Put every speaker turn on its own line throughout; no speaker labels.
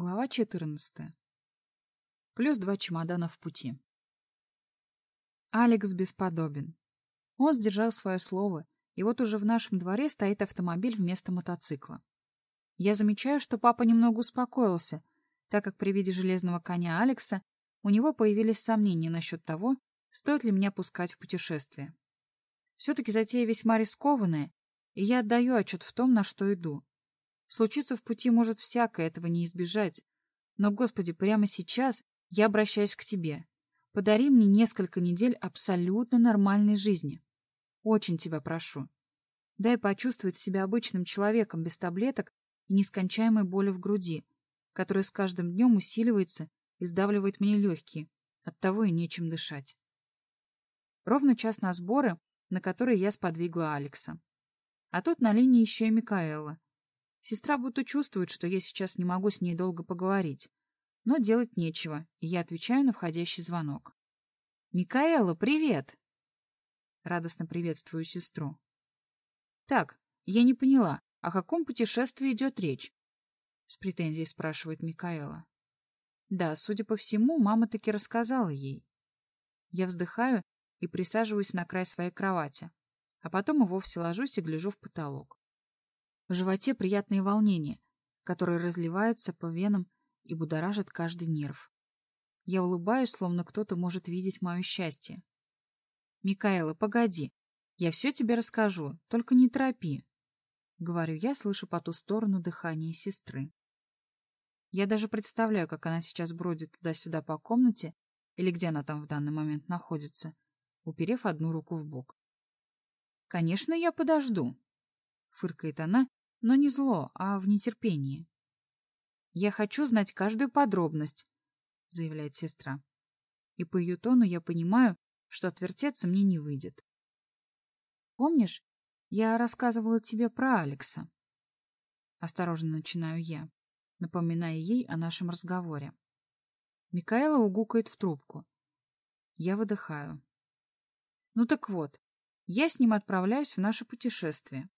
Глава 14. Плюс два чемодана в пути. Алекс бесподобен. Он сдержал свое слово, и вот уже в нашем дворе стоит автомобиль вместо мотоцикла. Я замечаю, что папа немного успокоился, так как при виде железного коня Алекса у него появились сомнения насчет того, стоит ли меня пускать в путешествие. Все-таки затея весьма рискованная, и я отдаю отчет в том, на что иду. Случиться в пути может всякое, этого не избежать. Но, Господи, прямо сейчас я обращаюсь к Тебе. Подари мне несколько недель абсолютно нормальной жизни. Очень тебя прошу. Дай почувствовать себя обычным человеком без таблеток и нескончаемой боли в груди, которая с каждым днем усиливается и сдавливает мне легкие. Оттого и нечем дышать. Ровно час на сборы, на которые я сподвигла Алекса. А тут на линии еще и Микаэла. Сестра будто чувствует, что я сейчас не могу с ней долго поговорить. Но делать нечего, и я отвечаю на входящий звонок. «Микаэла, привет!» Радостно приветствую сестру. «Так, я не поняла, о каком путешествии идет речь?» С претензией спрашивает Микаэла. Да, судя по всему, мама таки рассказала ей. Я вздыхаю и присаживаюсь на край своей кровати, а потом и вовсе ложусь и гляжу в потолок. В животе приятное волнение, которое разливается по венам и будоражит каждый нерв. Я улыбаюсь, словно кто-то может видеть мое счастье. «Микаэла, погоди. Я все тебе расскажу, только не торопи», — говорю я, слышу по ту сторону дыхания сестры. Я даже представляю, как она сейчас бродит туда-сюда по комнате, или где она там в данный момент находится, уперев одну руку в бок. «Конечно, я подожду», — фыркает она но не зло, а в нетерпении. «Я хочу знать каждую подробность», — заявляет сестра. И по ее тону я понимаю, что отвертеться мне не выйдет. «Помнишь, я рассказывала тебе про Алекса?» Осторожно начинаю я, напоминая ей о нашем разговоре. Микаэла угукает в трубку. Я выдыхаю. Ну так вот, я с ним отправляюсь в наше путешествие.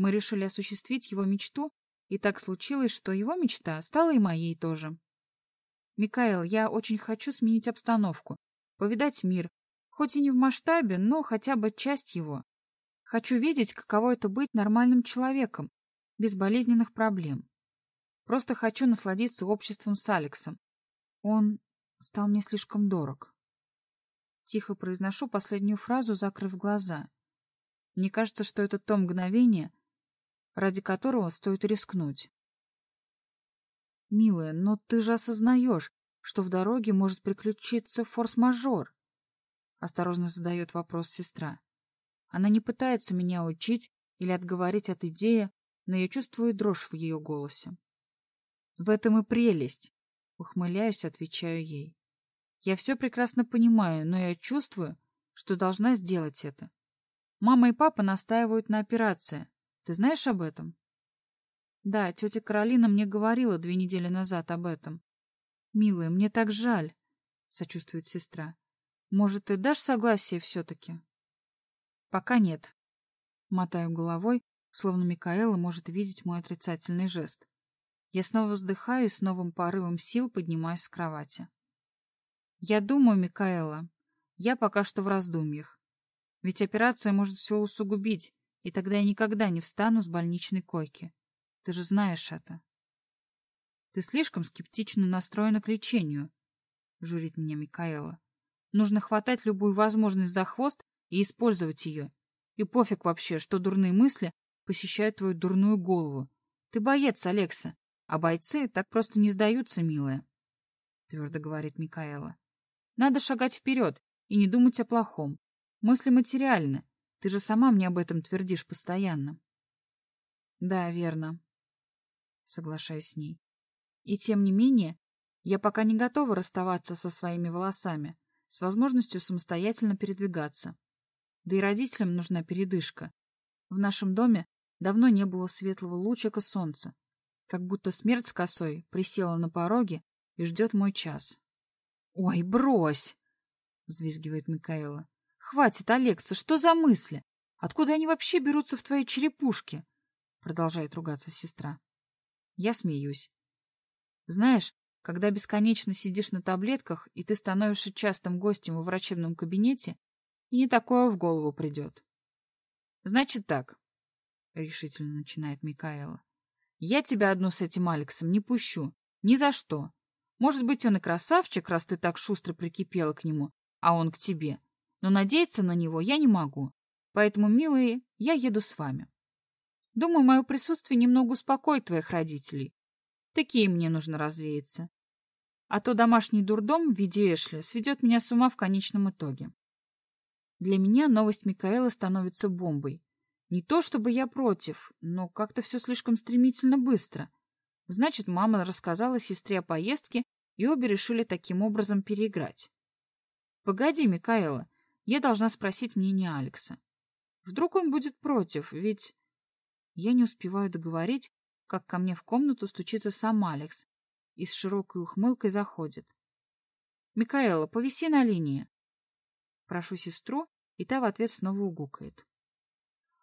Мы решили осуществить его мечту, и так случилось, что его мечта стала и моей тоже. Микаэл, я очень хочу сменить обстановку, повидать мир, хоть и не в масштабе, но хотя бы часть его. Хочу видеть, каково это быть нормальным человеком, без болезненных проблем. Просто хочу насладиться обществом с Алексом. Он стал мне слишком дорог. Тихо произношу последнюю фразу, закрыв глаза. Мне кажется, что это то мгновение, ради которого стоит рискнуть. «Милая, но ты же осознаешь, что в дороге может приключиться форс-мажор?» Осторожно задает вопрос сестра. Она не пытается меня учить или отговорить от идеи, но я чувствую дрожь в ее голосе. «В этом и прелесть!» Ухмыляюсь, отвечаю ей. «Я все прекрасно понимаю, но я чувствую, что должна сделать это. Мама и папа настаивают на операции, ты знаешь об этом? Да, тетя Каролина мне говорила две недели назад об этом. Милая, мне так жаль, сочувствует сестра. Может, ты дашь согласие все-таки? Пока нет. Мотаю головой, словно Микаэла может видеть мой отрицательный жест. Я снова вздыхаю и с новым порывом сил поднимаюсь с кровати. Я думаю, Микаэла, я пока что в раздумьях. Ведь операция может все усугубить, и тогда я никогда не встану с больничной койки. Ты же знаешь это. Ты слишком скептично настроена к лечению, — журит меня Микаэла. Нужно хватать любую возможность за хвост и использовать ее. И пофиг вообще, что дурные мысли посещают твою дурную голову. Ты боец, Алекса, а бойцы так просто не сдаются, милая, — твердо говорит Микаэла. Надо шагать вперед и не думать о плохом. Мысли материальны, ты же сама мне об этом твердишь постоянно. Да, верно. Соглашаюсь с ней. И тем не менее, я пока не готова расставаться со своими волосами, с возможностью самостоятельно передвигаться. Да и родителям нужна передышка. В нашем доме давно не было светлого лучика солнца, как будто смерть с косой присела на пороге и ждет мой час. «Ой, брось!» — взвизгивает Микаэла. «Хватит, Алекса, что за мысли? Откуда они вообще берутся в твоей черепушке?» Продолжает ругаться сестра. Я смеюсь. Знаешь, когда бесконечно сидишь на таблетках, и ты становишься частым гостем в врачебном кабинете, и не такое в голову придет. Значит так, — решительно начинает Микаэла. Я тебя одну с этим Алексом не пущу. Ни за что. Может быть, он и красавчик, раз ты так шустро прикипела к нему, а он к тебе. Но надеяться на него я не могу. Поэтому, милые, я еду с вами. Думаю, мое присутствие немного успокоит твоих родителей. Такие мне нужно развеяться. А то домашний дурдом в виде Эшли сведет меня с ума в конечном итоге. Для меня новость Микаэла становится бомбой. Не то чтобы я против, но как-то все слишком стремительно быстро. Значит, мама рассказала сестре о поездке, и обе решили таким образом переиграть. Погоди, Микаэла, я должна спросить мнение Алекса. Вдруг он будет против, ведь... Я не успеваю договорить, как ко мне в комнату стучится сам Алекс и с широкой ухмылкой заходит. «Микаэла, повиси на линии!» Прошу сестру, и та в ответ снова угукает.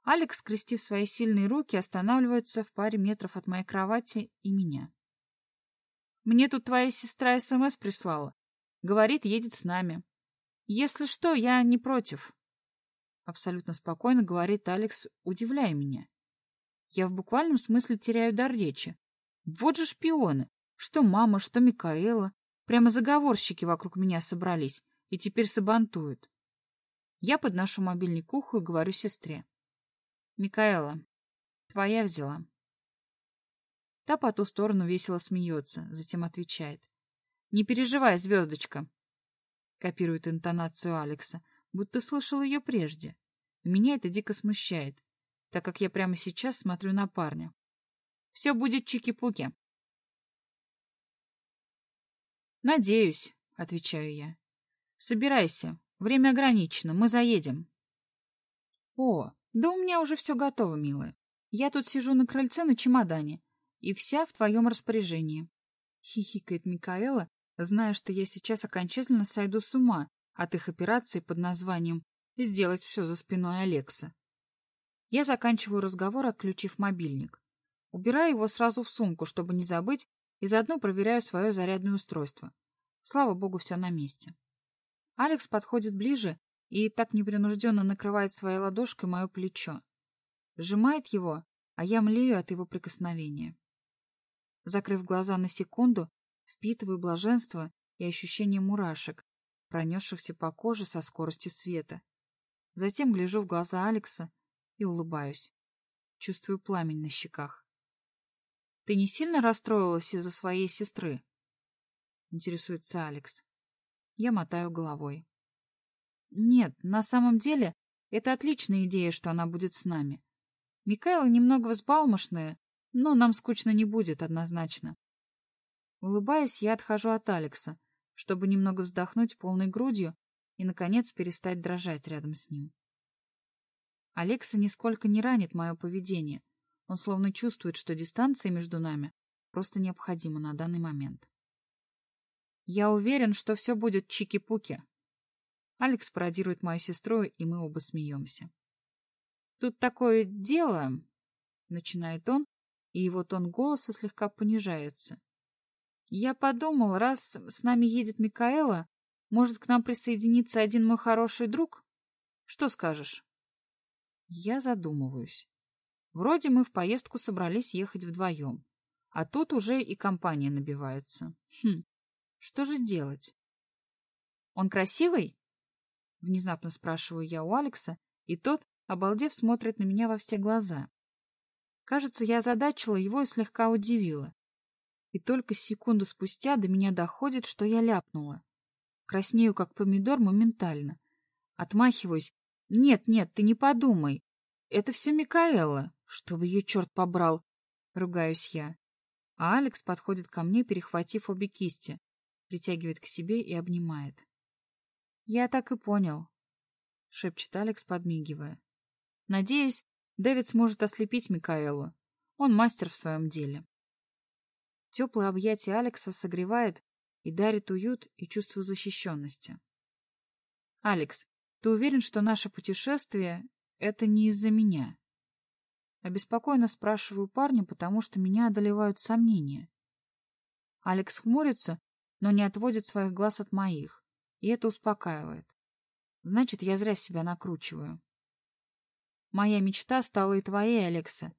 Алекс, скрестив свои сильные руки, останавливается в паре метров от моей кровати и меня. «Мне тут твоя сестра СМС прислала. Говорит, едет с нами. Если что, я не против». Абсолютно спокойно говорит Алекс, удивляя меня. Я в буквальном смысле теряю дар речи. Вот же шпионы. Что мама, что Микаэла. Прямо заговорщики вокруг меня собрались и теперь сабантуют. Я подношу мобильник к уху и говорю сестре. Микаэла, твоя взяла. Та по ту сторону весело смеется, затем отвечает. Не переживай, звездочка. Копирует интонацию Алекса, будто слышал ее прежде. Меня это дико смущает, так как я прямо сейчас смотрю на парня. Все будет чики-пуки. Надеюсь, отвечаю я. Собирайся, время ограничено, мы заедем. О, да у меня уже все готово, милая. Я тут сижу на крыльце на чемодане, и вся в твоем распоряжении. Хихикает Микаэла, зная, что я сейчас окончательно сойду с ума от их операции под названием «Сделать все за спиной Алекса». Я заканчиваю разговор, отключив мобильник. Убираю его сразу в сумку, чтобы не забыть, и заодно проверяю свое зарядное устройство. Слава богу, все на месте. Алекс подходит ближе и так непринужденно накрывает своей ладошкой мое плечо. Сжимает его, а я млею от его прикосновения. Закрыв глаза на секунду, впитываю блаженство и ощущение мурашек, пронесшихся по коже со скоростью света. Затем гляжу в глаза Алекса и улыбаюсь. Чувствую пламень на щеках. «Ты не сильно расстроилась из-за своей сестры?» — интересуется Алекс. Я мотаю головой. Нет, на самом деле, это отличная идея, что она будет с нами. Микаэла немного взбалмошная, но нам скучно не будет, однозначно. Улыбаясь, я отхожу от Алекса, чтобы немного вздохнуть полной грудью и, наконец, перестать дрожать рядом с ним. Алекса нисколько не ранит мое поведение. Он словно чувствует, что дистанция между нами просто необходима на данный момент. Я уверен, что все будет чики-пуки, Алекс пародирует мою сестру, и мы оба смеемся. «Тут такое дело...» — начинает он, и его тон голоса слегка понижается. «Я подумал, раз с нами едет Микаэла, может, к нам присоединиться один мой хороший друг? Что скажешь?» Я задумываюсь. Вроде мы в поездку собрались ехать вдвоем, а тут уже и компания набивается. Хм, что же делать? Он красивый? Внезапно спрашиваю я у Алекса, и тот, обалдев, смотрит на меня во все глаза. Кажется, я озадачила его и слегка удивила. И только секунду спустя до меня доходит, что я ляпнула. Краснею, как помидор, моментально. Отмахиваюсь. «Нет, нет, ты не подумай. Это все Микаэла, чтобы ее черт побрал!» Ругаюсь я. А Алекс подходит ко мне, перехватив обе кисти, притягивает к себе и обнимает. «Я так и понял», — шепчет Алекс, подмигивая. «Надеюсь, Дэвид сможет ослепить Микаэлу. Он мастер в своем деле». Теплое объятие Алекса согревает и дарит уют и чувство защищенности. «Алекс, ты уверен, что наше путешествие — это не из-за меня?» Обеспокоенно спрашиваю парня, потому что меня одолевают сомнения. Алекс хмурится, но не отводит своих глаз от моих, и это успокаивает. Значит, я зря себя накручиваю. Моя мечта стала и твоей, Алекса.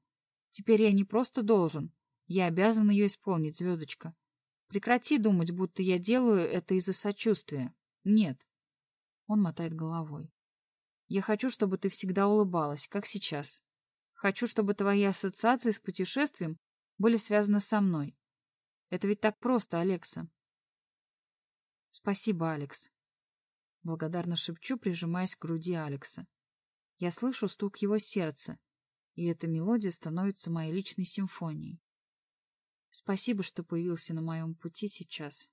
Теперь я не просто должен, я обязан ее исполнить, звездочка. Прекрати думать, будто я делаю это из-за сочувствия. Нет. Он мотает головой. Я хочу, чтобы ты всегда улыбалась, как сейчас. Хочу, чтобы твои ассоциации с путешествием были связаны со мной. Это ведь так просто, Алекса. Спасибо, Алекс. Благодарно шепчу, прижимаясь к груди Алекса. Я слышу стук его сердца, и эта мелодия становится моей личной симфонией. Спасибо, что появился на моем пути сейчас.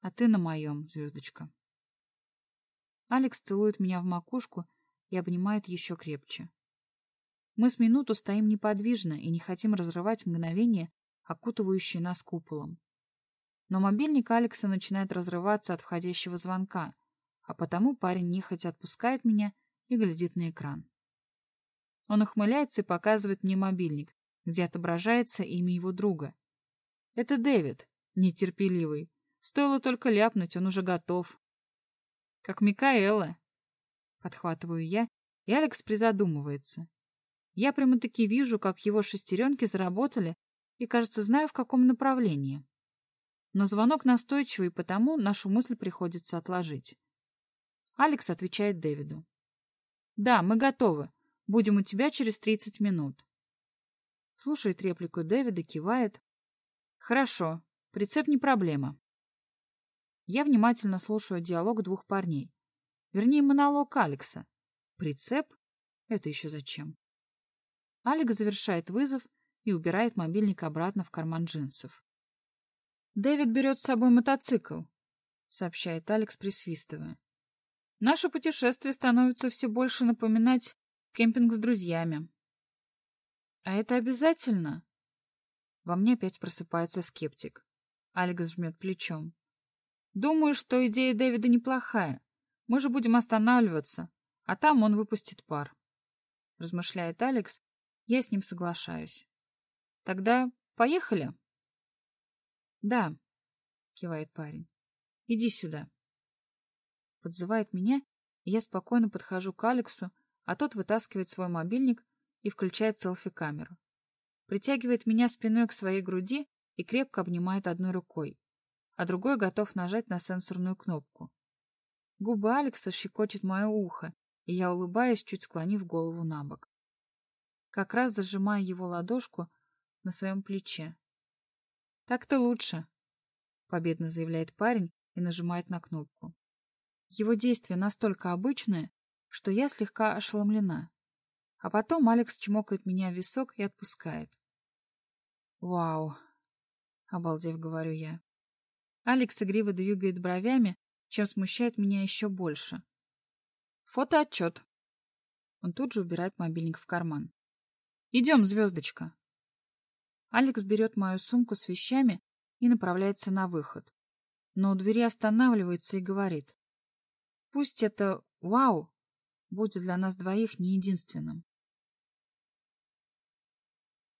А ты на моем, звездочка. Алекс целует меня в макушку и обнимает еще крепче. Мы с минуту стоим неподвижно и не хотим разрывать мгновение, окутывающее нас куполом. Но мобильник Алекса начинает разрываться от входящего звонка, а потому парень нехотя отпускает меня и глядит на экран. Он ухмыляется и показывает мне мобильник, где отображается имя его друга. Это Дэвид, нетерпеливый. Стоило только ляпнуть, он уже готов. Как Микаэла. Подхватываю я, и Алекс призадумывается. Я прямо-таки вижу, как его шестеренки заработали, и, кажется, знаю, в каком направлении. Но звонок настойчивый, потому нашу мысль приходится отложить. Алекс отвечает Дэвиду. «Да, мы готовы. Будем у тебя через 30 минут». Слушает реплику Дэвида, кивает. «Хорошо. Прицеп не проблема. Я внимательно слушаю диалог двух парней. Вернее, монолог Алекса. Прицеп? Это еще зачем? Алекс завершает вызов и убирает мобильник обратно в карман джинсов. «Дэвид берет с собой мотоцикл», — сообщает Алекс, присвистывая. «Наше путешествие становится все больше напоминать кемпинг с друзьями». «А это обязательно?» Во мне опять просыпается скептик. Алекс жмет плечом. Думаю, что идея Дэвида неплохая. Мы же будем останавливаться, а там он выпустит пар. Размышляет Алекс, я с ним соглашаюсь. Тогда поехали? Да, кивает парень. Иди сюда. Подзывает меня, и я спокойно подхожу к Алексу, а тот вытаскивает свой мобильник и включает селфи-камеру. Притягивает меня спиной к своей груди и крепко обнимает одной рукой а другой готов нажать на сенсорную кнопку. Губы Алекса щекочет мое ухо, и я улыбаюсь, чуть склонив голову на бок. Как раз зажимаю его ладошку на своем плече. «Так-то лучше», — победно заявляет парень и нажимает на кнопку. Его действие настолько обычное, что я слегка ошеломлена. А потом Алекс чмокает меня в висок и отпускает. «Вау!» — обалдев, говорю я. Алекс игриво двигает бровями, чем смущает меня еще больше. Фотоотчет. Он тут же убирает мобильник в карман. Идем, звездочка. Алекс берет мою сумку с вещами и направляется на выход. Но у двери останавливается и говорит. Пусть это «Вау!» будет для нас двоих не единственным.